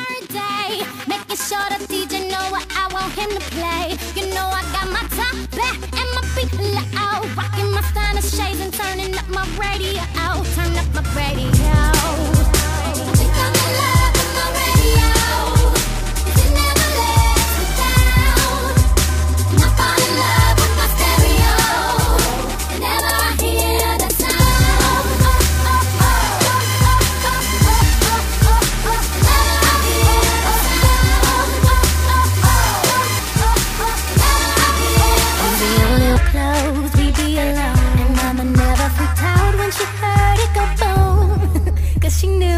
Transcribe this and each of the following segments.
every day. Making sure the DJ know what I want him to play. You know I got my top back and my feet low. Rocking my Spanish shades and turning up my radio. Turn up my radio. clothes, we'd be alone. And mama never freaked out when she heard it go boom Cause she knew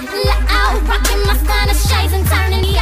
big out, rocking my sun, shades and turning.